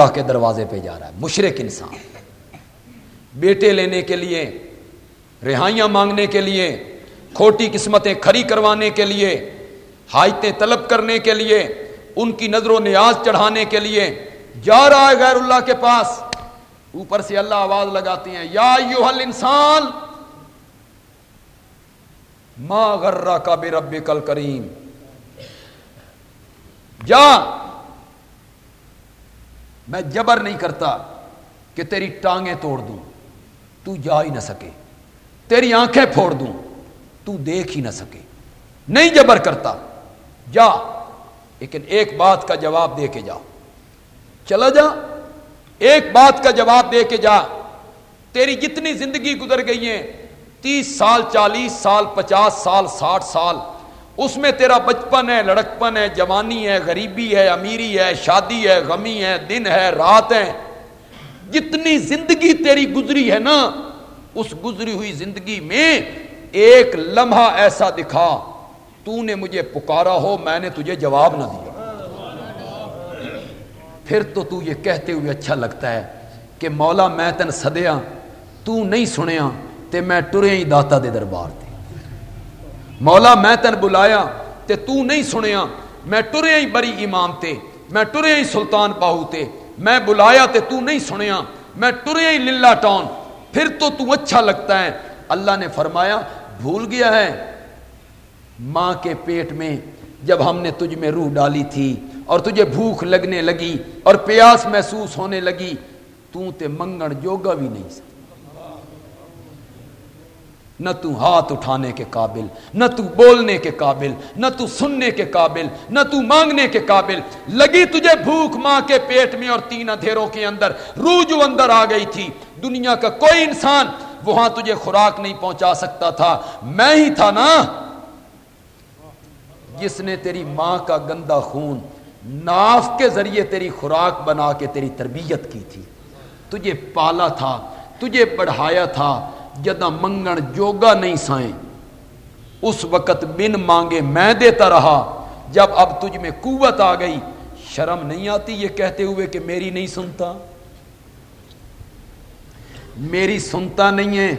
اللہ کے دروازے پہ جا رہا ہے۔ مشرق انسان۔ بیٹے لینے کے لیے، رہائیاں مانگنے کے لیے، کھوٹی قسمتیں کھری کروانے کے لیے حایتیں طلب کرنے کے لیے، ان کی نظر و نیاز چڑھانے کے لیے، جا رہا ہے غیر اللہ کے پاس۔ اوپر سے اللہ آواز لگاتی ہیں، یا یوہل انسان ما غرہ کا بے رب کل کریم جا! میں جبر نہیں کرتا کہ تیری ٹانگیں توڑ دوں۔ تو جا ہی نہ سکے۔ تیری آنکھیں پھوڑ دوں۔ تو دیکھ ہی نہ سکے۔ نہیں جبر کرتا۔ جا۔ لیکن ایک بات کا جواب دے کے جا۔ چلا جا۔ ایک بات کا جواب دے کے جا۔ تیری جتنی زندگی گزر گئی ہیں، تیس سال، چالیس سال، پچاس سال، ساٹھ سال اس میں تیرا بچپن ہے، لڑکپن ہے، جوانی ہے، غریبی ہے، امیری ہے، شادی ہے، غمی ہے، دن ہے، رات ہے جتنی زندگی تیری گزری ہے نا، اس گزری ہوئی زندگی میں ایک لمحہ ایسا دکھا، تو نے مجھے پکارا ہو، میں نے تجھے جواب نہ دیا۔ پھر تو تو یہ کہتے ہوئے اچھا لگتا ہے کہ مولا میں تن سدیا تو نہیں سنیا تے میں ٹرے ہی داتا دے دربار تھے مولا میں تن بلایا تے تو نہیں سنیا۔ میں ٹرے ہی بری امام تے، میں ٹرے ہی سلطان باہو تے۔ میں بلایا تے تو نہیں سنیا۔ میں ٹرے ہی للہ ٹون پھر تو تو اچھا لگتا ہے۔ اللہ نے فرمایا، بھول گیا ہے۔ ماں کے پیٹ میں جب ہم نے تجھ میں روح ڈالی تھی اور تجھے بھوک لگنے لگی اور پیاس محسوس ہونے لگی، تو تے منگن جوگا بھی نہیں سکتا۔ نہ تو ہاتھ اٹھانے کے قابل، نہ تو بولنے کے قابل، نہ تو سننے کے قابل، نہ تو مانگنے کے قابل۔ لگی تجھے بھوک ماں کے پیٹ میں اور تین اندھیروں کے اندر۔ روح جو اندر آ گئی تھی، دنیا کا کوئی انسان وہاں تجھے خوراک نہیں پہنچا سکتا تھا۔ میں ہی تھا نا۔ جس نے تیری ماں کا گندا خون ناف کے ذریعے تیری خوراک بنا کے تیری تربیت کی تھی۔ تجھے پالا تھا، تجھے بڑھایا تھا۔ جدا منگن جوگا نہیں سائیں۔ اس وقت بن مانگے میں دیتا رہا، جب اب تجھ میں قوت آ گئی۔ شرم نہیں آتی یہ کہتے ہوئے کہ میری نہیں سنتا؟ میری سنتا نہیں ہے،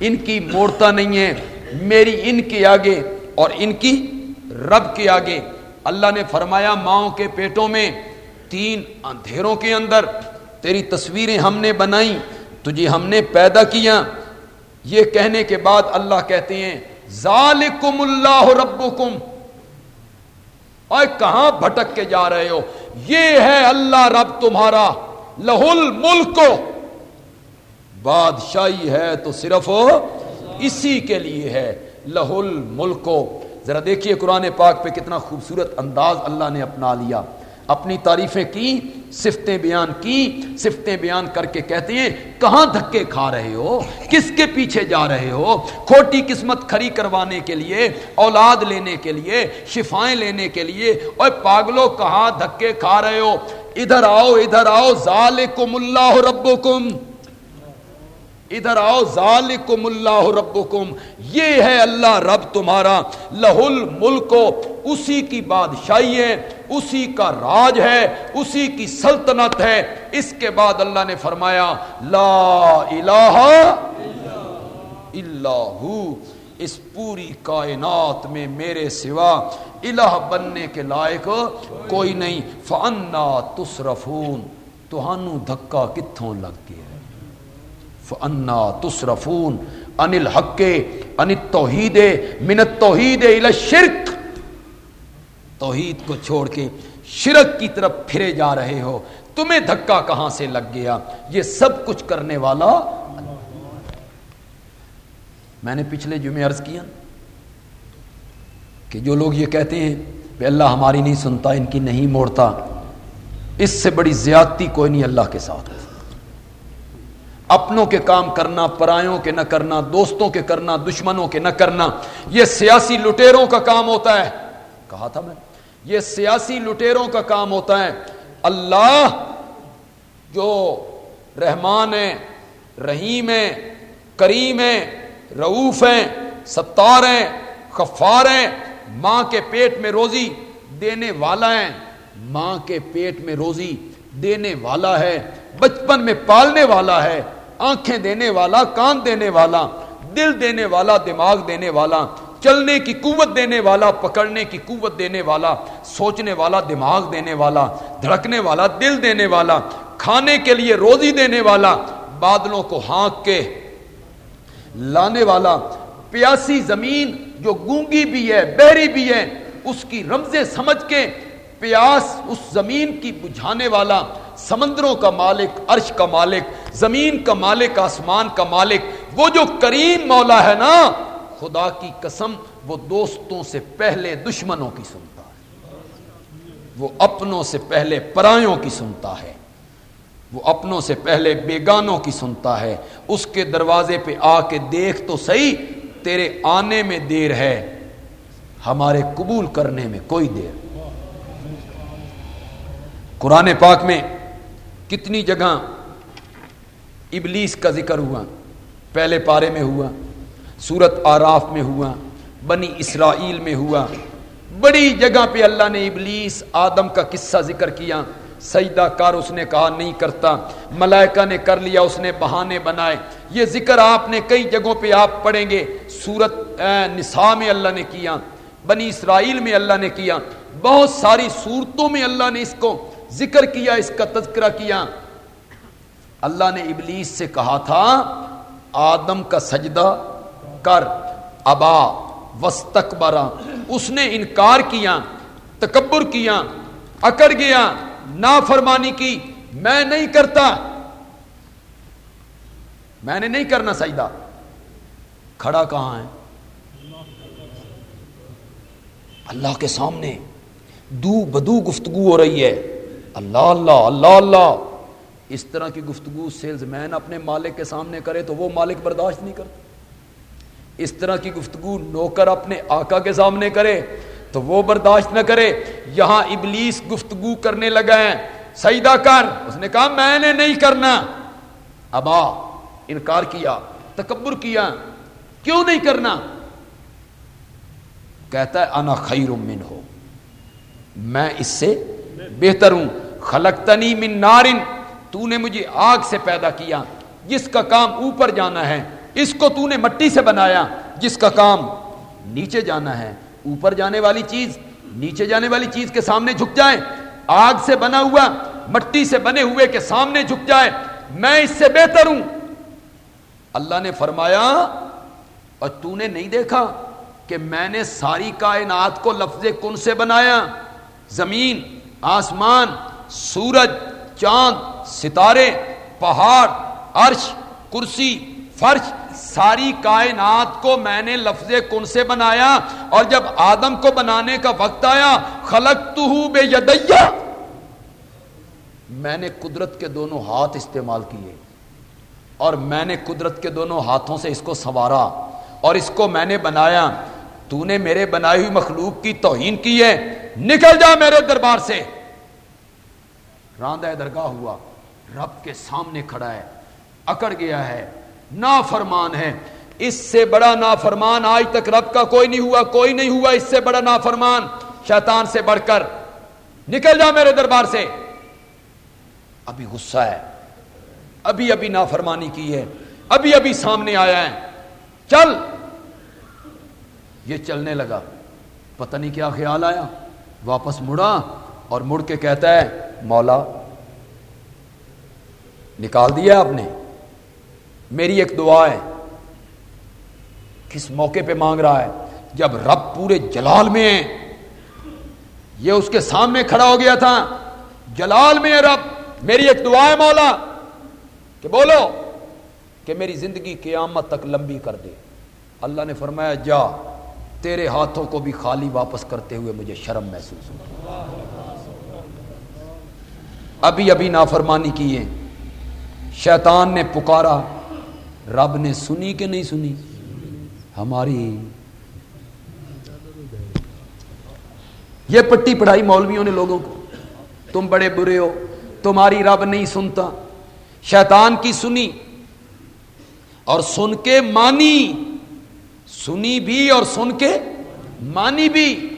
ان کی موڑتا نہیں ہے۔ میری ان کے آگے اور ان کی رب کے آگے۔ اللہ نے فرمایا، ماؤں کے پیٹوں میں تین اندھیروں کے اندر تیری تصویریں ہم نے بنائی، تجھے ہم نے پیدا کیا۔ یہ کہنے کے بعد اللہ کہتے ہیں، ذالکم اللہ ربکم۔ اور کہاں بھٹک کے جا رہے ہو؟ یہ ہے اللہ رب تمہارا، لہل ملک۔ بادشاہی ہے تو صرف اسی کے لیے ہے، لہل ملک۔ ذرا دیکھیے قرآن پاک پہ کتنا خوبصورت انداز اللہ نے اپنا لیا۔ اپنی تعریفیں کی صفتیں بیان کی صفتیں بیان کر کے کہتے ہیں، کہاں دھکے کھا رہے ہو؟ کس کے پیچھے جا رہے ہو؟ کھوٹی قسمت کھری کروانے کے لیے، اولاد لینے کے لیے، شفائیں لینے کے لیے اور پاگلو کہاں دھکے کھا رہے ہو؟ ادھر آؤ ادھر آؤ ظالکم اللہ ربکم۔ ادھر آؤ، ذالکم اللہ ربکم، یہ ہے اللہ رب تمہارا لہ الملک اسی کی بادشاہی ہے، اسی کا راج ہے، اسی کی سلطنت ہے۔ اس کے بعد اللہ نے فرمایا، لا الہ الا ہو، اس پوری کائنات میں میرے سوا الہ بننے کے لائق کوئی نہیں۔ فانا تصرفون توہانو دھکا کتھوں لگ گیا؟ فانا تصرفون ان الحق ان التوحید من التوحید الى الشرک توحید کو چھوڑ کے شرک کی طرف پھرے جا رہے ہو۔ تمہیں دھکا کہاں سے لگ گیا؟ یہ سب کچھ کرنے والا میں نے پچھلے جمعے عرض کیا کہ جو لوگ یہ کہتے ہیں کہ اللہ ہماری نہیں سنتا، ان کی نہیں موڑتا، اس سے بڑی زیادتی کوئی نہیں اللہ کے ساتھ۔ اپنوں کے کام کرنا، پرایوں کے نہ کرنا، دوستوں کے کرنا، دشمنوں کے نہ کرنا، یہ سیاسی لٹیروں کا کام ہوتا ہے۔ کہا تھا میں، یہ سیاسی لٹیروں کا کام ہوتا ہے۔ اللہ جو رحمان ہے، رحیم ہے، کریم ہے، رعوف ہیں، ستار ہیں خفار ہیں، ماں کے پیٹ میں روزی دینے والا ہے ماں کے پیٹ میں روزی دینے والا ہے، بچپن میں پالنے والا ہے۔ آنکھیں دینے والا، کان دینے والا، دل دینے والا، دماغ دینے والا، چلنے کی قوت دینے والا، پکڑنے کی قوت دینے والا، سوچنے والا، دماغ دینے والا، دھڑکنے والا، دل دینے والا، کھانے کے لیے روزی دینے والا، بادلوں کو ہانک کے لانے والا، پیاسی زمین جو گونگی بھی ہے، بہری بھی ہے، اس کی رمزیں سمجھ کے پیاس اس زمین کی بجھانے والا سمندروں کا مالک، عرش کا مالک، زمین کا مالک، آسمان کا مالک، وہ جو کریم مولا ہے نا، خدا کی قسم وہ دوستوں سے پہلے دشمنوں کی سنتا ہے۔ وہ اپنوں سے پہلے پرایوں کی سنتا ہے۔ وہ اپنوں سے پہلے بیگانوں کی سنتا ہے۔ اس کے دروازے پہ آ کے دیکھ تو صحیح، تیرے آنے میں دیر ہے۔ ہمارے قبول کرنے میں کوئی دیر۔ قرآن پاک میں کتنی جگہ ابلیس کا ذکر ہوا، پہلے پارے میں ہوا، سورت آراف میں ہوا، بنی اسرائیل میں ہوا۔ بڑی جگہ پہ اللہ نے ابلیس، آدم کا قصہ ذکر کیا۔ سجدہ کار اس نے کہا، نہیں کرتا۔ ملائکہ نے کر لیا، اس نے بہانے بنائے۔ یہ ذکر آپ نے کئی جگہوں پہ آپ پڑھیں گے۔ سورت نساء میں اللہ نے کیا، بنی اسرائیل میں اللہ نے کیا۔ بہت ساری صورتوں میں اللہ نے اس کو ذکر کیا، اس کا تذکرہ کیا۔ اللہ نے ابلیس سے کہا تھا، آدم کا سجدہ کر، ابا وسطرا اس نے انکار کیا، تکبر کیا، اکڑ گیا، نافرمانی کی۔ میں نہیں کرتا۔ میں نے نہیں کرنا سجدہ۔ کھڑا کہاں ہے؟ اللہ کے سامنے۔ دو بدو گفتگو ہو رہی ہے۔ اللہ اللہ اللہ اللہ۔ اس طرح کی گفتگو سیلز مین اپنے مالک کے سامنے کرے تو وہ مالک برداشت نہیں کرتا۔ اس طرح کی گفتگو نوکر اپنے آقا کے سامنے کرے تو وہ برداشت نہ کرے۔ یہاں ابلیس گفتگو کرنے لگا ہے سیدہ کر۔ اس نے کہا، میں نے نہیں کرنا۔ ابا، انکار کیا، تکبر کیا۔ کیوں نہیں کرنا؟ کہتا ہے، انا خیر من ہو میں اس سے بہتر ہوں۔ خلقتنی من نارن تو نے مجھے آگ سے پیدا کیا، جس کا کام اوپر جانا ہے، اس کو تو نے مٹی سے بنایا، جس کا کام نیچے جانا ہے۔ اوپر جانے والی چیز، نیچے جانے والی چیز کے سامنے جھک جائے۔ آگ سے بنا ہوا، مٹی سے بنے ہوئے کے سامنے جھک جائے۔ میں اس سے بہتر ہوں۔ اللہ نے فرمایا، اور تو نے نہیں دیکھا کہ میں نے ساری کائنات کو لفظ کن سے بنایا؟ زمین آسمان، سورج، چاند، ستارے، پہاڑ، عرش، کرسی، فرش، ساری کائنات کو میں نے لفظ کن سے بنایا اور جب آدم کو بنانے کا وقت آیا خلق تو بے یدیا میں نے قدرت کے دونوں ہاتھ استعمال کیے اور میں نے قدرت کے دونوں ہاتھوں سے اس کو سنوارا اور اس کو میں نے بنایا۔ تو نے میرے بنائی ہوئی مخلوق کی توہین کی ہے۔ نکل جا میرے دربار سے۔ راندہ درگاہ ہوا۔ رب کے سامنے کھڑا ہے۔ اکڑ گیا ہے۔ نافرمان ہے۔ اس سے بڑا نافرمان آج تک رب کا کوئی نہیں ہوا، کوئی نہیں ہوا۔ اس سے بڑا نافرمان شیطان سے بڑھ کر۔ نکل جا میرے دربار سے۔ ابھی غصہ ہے۔ ابھی ابھی نافرمانی کی ہے۔ ابھی ابھی سامنے آیا ہے۔ چل۔ یہ چلنے لگا۔ پتہ نہیں کیا خیال آیا۔ واپس مڑا اور مڑ کے کہتا ہے، مولا، نکال دیا آپ نے۔ میری ایک دعا ہے۔ کس موقع پہ مانگ رہا ہے؟ جب رب پورے جلال میں ہے۔ یہ اس کے سامنے کھڑا ہو گیا تھا۔ جلال میں ہے رب۔ میری ایک دعا ہے، مولا، کہ بولو کہ میری زندگی قیامت تک لمبی کر دے۔ اللہ نے فرمایا، جا۔ تیرے ہاتھوں کو بھی خالی واپس کرتے ہوئے مجھے شرم محسوس ہو ابھی ابھی نافرمانی کی ہے شیطان نے پکارا، رب نے سنی کہ نہیں سنی؟ ہماری۔ یہ پٹی پڑھائی مولویوں نے لوگوں کو۔ تم بڑے برے ہو، تمہاری رب نہیں سنتا۔ شیطان کی سنی اور سن کے مانی۔ سنی بھی اور سن کے مانی بھی۔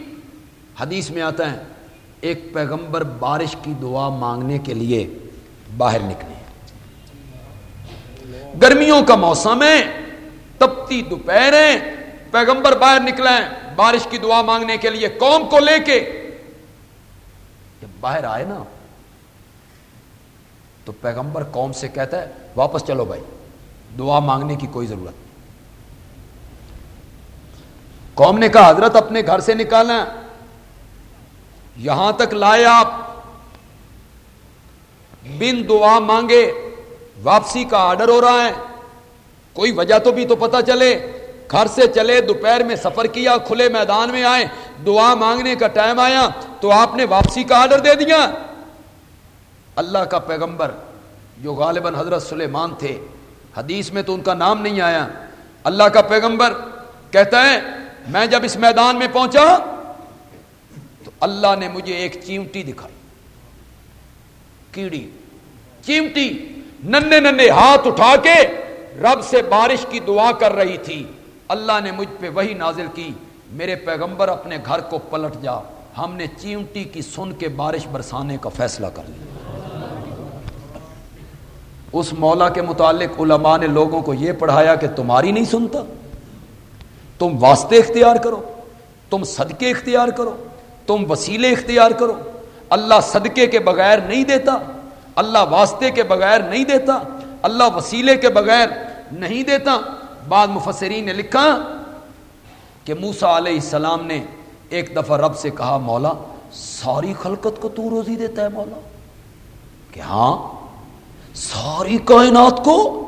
حدیث میں آتا ہے، ایک پیغمبر بارش کی دعا مانگنے کے لیے باہر نکلے۔ گرمیوں کا موسم ہے، تپتی دوپہر ہے، پیغمبر باہر نکلے بارش کی دعا مانگنے کے لیے قوم کو لے کے۔ جب باہر آئے نا، تو پیغمبر قوم سے کہتا ہے، واپس چلو بھائی، دعا مانگنے کی کوئی ضرورت قوم نے کہا، حضرت اپنے گھر سے نکالا یہاں تک لائے آپ۔ بن دعا مانگے، واپسی کا آرڈر ہو رہا ہے۔ کوئی وجہ تو بھی تو پتا چلے۔ گھر سے چلے، دوپہر میں سفر کیا، کھلے میدان میں آئے۔ دعا مانگنے کا ٹائم آیا تو آپ نے واپسی کا آرڈر دے دیا۔ اللہ کا پیغمبر، جو غالباً حضرت سلیمان تھے، حدیث میں تو ان کا نام نہیں آیا۔ اللہ کا پیغمبر کہتا ہے میں جب اس میدان میں پہنچا تو اللہ نے مجھے ایک چیمٹی دکھائی۔ کیڑی۔ چیمٹی۔ ننے ننے ہاتھ اٹھا کے رب سے بارش کی دعا کر رہی تھی۔ اللہ نے مجھ پہ وہی نازل کی۔ میرے پیغمبر اپنے گھر کو پلٹ جا۔ ہم نے چیمٹی کی سن کے بارش برسانے کا فیصلہ کر لیا۔ اس مولا کے متعلق علماء نے لوگوں کو یہ پڑھایا کہ تمہاری نہیں سنتا۔ تم واسطے اختیار کرو، تم صدقے اختیار کرو، تم وسیلے اختیار کرو۔ اللہ صدقے کے بغیر نہیں دیتا، اللہ واسطے کے بغیر نہیں دیتا، اللہ وسیلے کے بغیر نہیں دیتا۔ بعد مفسرین نے لکھا کہ موسا علیہ السلام نے ایک دفعہ رب سے کہا، مولا، ساری خلقت کو تو روزی دیتا ہے مولا۔ کہ ہاں ساری کائنات کو۔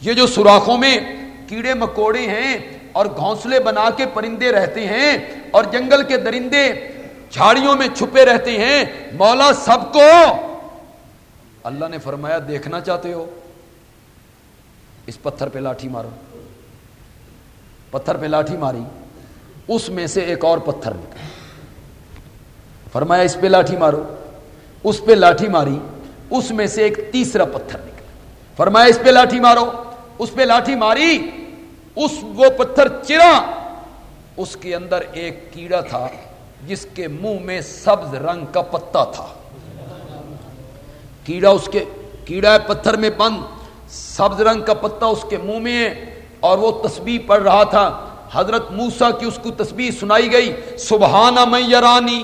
یہ جو سوراخوں میں کیڑے مکوڑے ہیں اور گھونسلے بنا کے پرندے رہتے ہیں اور جنگل کے درندے جھاڑیوں میں چھپے رہتے ہیں۔ مولا سب کو اللہ نے فرمایا، دیکھنا چاہتے ہو؟ اس پتھر پہ لاٹھی مارو۔ پتھر پہ لاٹھی ماری، اس میں سے ایک اور پتھر نکلا۔ فرمایا، اس پہ لاٹھی مارو۔ اس پہ لاٹھی ماری، اس میں سے ایک تیسرا پتھر نکلا۔ فرمایا، اس پہ لاٹھی مارو۔ اس پہ لاٹھی ماری اس وہ پتھر چرا، اس کے اندر ایک کیڑا تھا جس کے منہ میں سبز رنگ کا پتا تھا۔ کیڑا اس کے، کیڑا ہے پتھر میں بند، سبز رنگ کا پتا اس کے منہ میں ہے اور وہ تسبیح پڑھ رہا تھا۔ حضرت موسا کی اس کو تسبیح سنائی گئی، سبحانہ میں یرانی،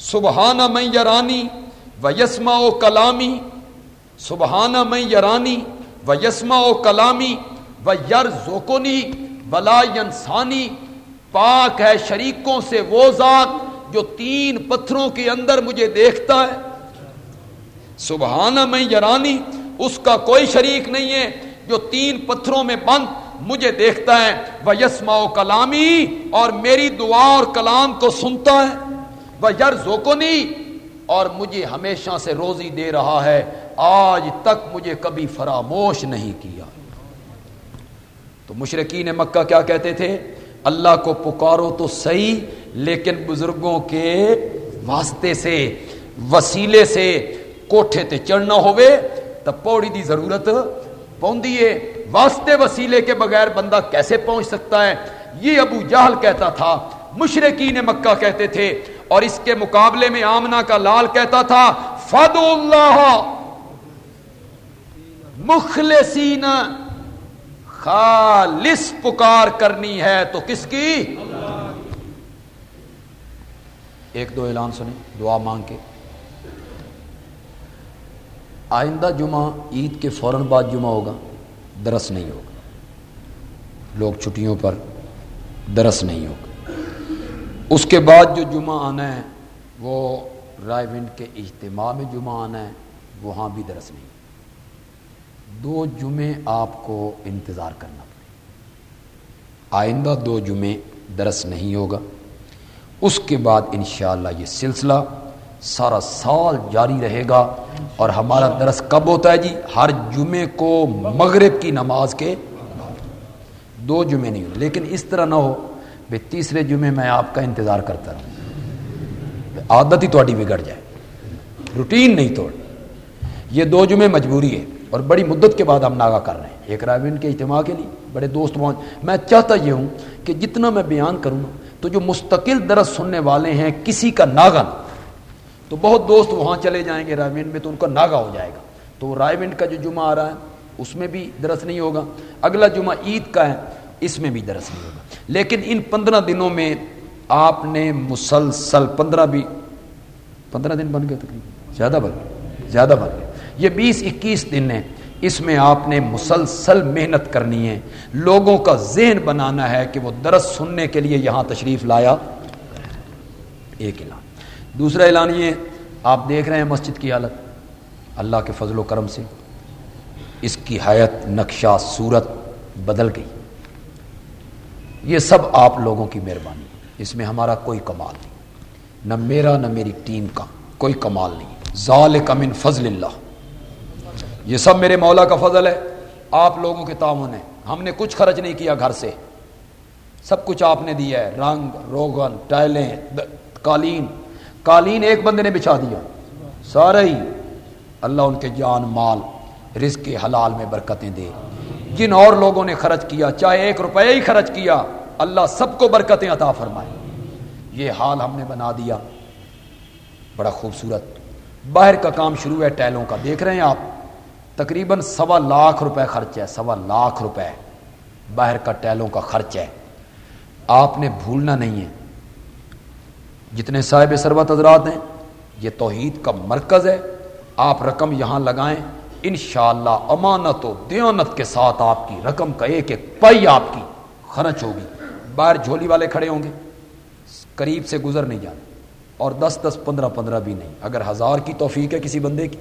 سبحانہ میں یرانی و یسما او کلامی، سبحانہ میں یرانی و یسما او کلامی و یر زوکونی ولا ینسانی پاک ہے شریکوں سے وہ ذات جو تین پتھروں کے اندر مجھے دیکھتا ہے۔ سبحانہ میں یرانی، اس کا کوئی شریک نہیں ہے جو تین پتھروں میں بند مجھے دیکھتا ہے۔ وہ یسما و کلامی اور میری دعا اور کلام کو سنتا ہے۔ وہ یر زوکونی اور مجھے ہمیشہ سے روزی دے رہا ہے۔ آج تک مجھے کبھی فراموش نہیں کیا۔ تو مشرقین مکہ کیا کہتے تھے؟ اللہ کو پکارو تو صحیح، لیکن بزرگوں کے واسطے سے، وسیلے سے کوٹھے تے چڑھنا ہوئے تو پوڑی دی ضرورت پوندی ہے۔ واسطے وسیلے کے بغیر بندہ کیسے پہنچ سکتا ہے؟ یہ ابو جہل کہتا تھا مشرقین مکہ کہتے تھے، اور اس کے مقابلے میں آمنا کا لال کہتا تھا فد اللہ مخلصین خالص پکار کرنی ہے تو کس کی؟ ایک دو اعلان سنیں، دعا مانگ کے۔ آئندہ جمعہ عید کے فوراً بعد جمعہ ہوگا، درس نہیں ہوگا۔ لوگ چھٹیوں پر درس نہیں ہوگا۔ اس کے بعد جو جمعہ آنا ہے، وہ رائے ونڈ کے اجتماع میں جمعہ آنا ہے، وہاں بھی درس نہیں۔ دو جمعے آپ کو انتظار کرنا پڑے آئندہ دو جمعے درس نہیں ہوگا۔ اس کے بعد انشاءاللہ یہ سلسلہ سارا سال جاری رہے گا اور ہمارا درس کب ہوتا ہے جی؟ ہر جمعے کو مغرب کی نماز کے دو جمعے نہیں ہو لیکن اس طرح نہ ہو بھائی تیسرے جمعے میں آپ کا انتظار کرتا رہوں۔ عادت ہی تھوڑی بگڑ جائے۔ روٹین نہیں توڑ یہ دو جمعے مجبوری ہے۔ اور بڑی مدت کے بعد ہم ناگا کر رہے ہیں۔ ایک رائے کے اجتماع کے لیے بڑے دوست پہنچ میں چاہتا یہ ہوں کہ جتنا میں بیان کروں تو جو مستقل درس سننے والے ہیں، کسی کا ناگن تو بہت دوست وہاں چلے جائیں گے رائے میں، تو ان کا ناگا ہو جائے گا۔ تو رائے کا جو جمعہ آ رہا ہے، اس میں بھی درس نہیں ہوگا۔ اگلا جمعہ عید کا ہے، اس میں بھی درس نہیں ہوگا۔ لیکن ان پندرہ دنوں میں آپ نے مسلسل، پندرہ بھی، پندرہ دن بن گئے تقریباً۔ زیادہ بن گئے، زیادہ بن گئے۔ یہ بیس اکیس دن ہیں۔ اس میں آپ نے مسلسل محنت کرنی ہے۔ لوگوں کا ذہن بنانا ہے کہ وہ درس سننے کے لیے یہاں تشریف لایا۔ ایک اعلان۔ دوسرا اعلان یہ، آپ دیکھ رہے ہیں مسجد کی حالت۔ اللہ کے فضل و کرم سے اس کی حیت نقشہ، صورت بدل گئی۔ یہ سب آپ لوگوں کی مہربانی اس میں ہمارا کوئی کمال نہیں۔ نہ میرا، نہ میری ٹیم کا کوئی کمال نہیں۔ ظال من فضل اللہ۔ یہ سب میرے مولا کا فضل ہے۔ آپ لوگوں کے تعاون ہے ہم نے کچھ خرچ نہیں کیا گھر سے۔ سب کچھ آپ نے دیا ہے۔ رنگ، روغن، ٹائلیں قالین۔ قالین ایک بندے نے بچھا دیا۔ سارا ہی۔ اللہ ان کے جان، مال، رزق کے حلال میں برکتیں دے۔ جن اور لوگوں نے خرچ کیا، چاہے ایک روپے ہی خرچ کیا، اللہ سب کو برکتیں عطا فرمائے۔ یہ حال ہم نے بنا دیا۔ بڑا خوبصورت۔ باہر کا کام شروع ہے ٹیلوں کا۔ دیکھ رہے ہیں آپ؟ تقریباً سوا لاکھ روپے خرچ ہے، سوا لاکھ روپے۔ باہر کا ٹیلوں کا خرچ ہے۔ آپ نے بھولنا نہیں ہے۔ جتنے صاحب سروت حضرات ہیں، یہ توحید کا مرکز ہے۔ آپ رقم یہاں لگائیں۔ انشاءاللہ امانت و دیانت کے ساتھ آپ کی رقم کا ایک ایک پائی آپ کی خرچ ہوگی۔ باہر جھولی والے کھڑے ہوں گے۔ قریب سے گزر نہیں جانے اور دس دس پندرہ پندرہ بھی نہیں۔ اگر ہزار کی توفیق ہے کسی بندے کی۔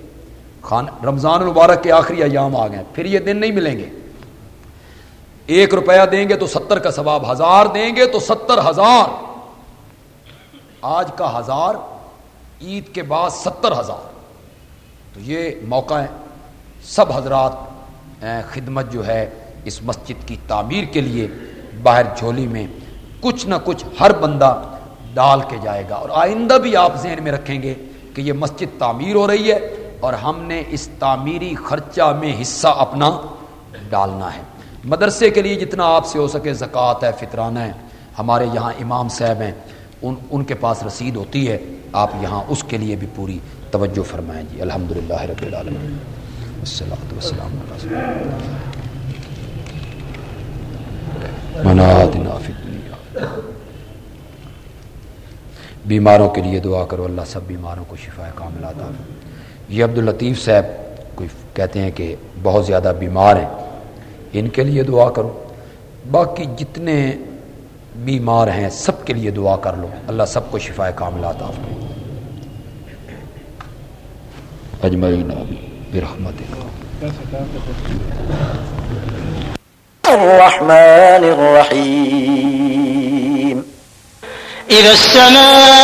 خان رمضان المبارک کے آخری ایام آ گئے پھر یہ دن نہیں ملیں گے۔ ایک روپیہ دیں گے تو ستر کا ثواب، ہزار دیں گے تو ستر ہزار۔ آج کا ہزار، عید کے بعد ستر ہزار۔ تو یہ موقع ہے، سب حضرات خدمت جو ہے، اس مسجد کی تعمیر کے لیے باہر جھولی میں کچھ نہ کچھ ہر بندہ ڈال کے جائے گا۔ اور آئندہ بھی آپ ذہن میں رکھیں گے کہ یہ مسجد تعمیر ہو رہی ہے۔ اور ہم نے اس تعمیری خرچہ میں حصہ اپنا ڈالنا ہے۔ مدرسے کے لیے جتنا آپ سے ہو سکے زکوٰۃ ہے، فطرانہ ہے۔ ہمارے یہاں امام صاحب ہیں، ان ان کے پاس رسید ہوتی ہے۔ آپ یہاں اس کے لیے بھی پوری توجہ فرمائیں جی۔ الحمد للہ رب العالمین۔ وسلام بیماروں کے لیے دعا کرو، اللہ سب بیماروں کو شفا کام لاتا یہ عبد الطیف صاحب کوئی کہتے ہیں کہ بہت زیادہ بیمار ہیں، ان کے لیے دعا کرو باقی جتنے بیمار ہیں، سب کے لیے دعا کر لو اللہ سب کو شفا کام لاتا اجمعین برحمت الرحمن الرحيم إذا السماء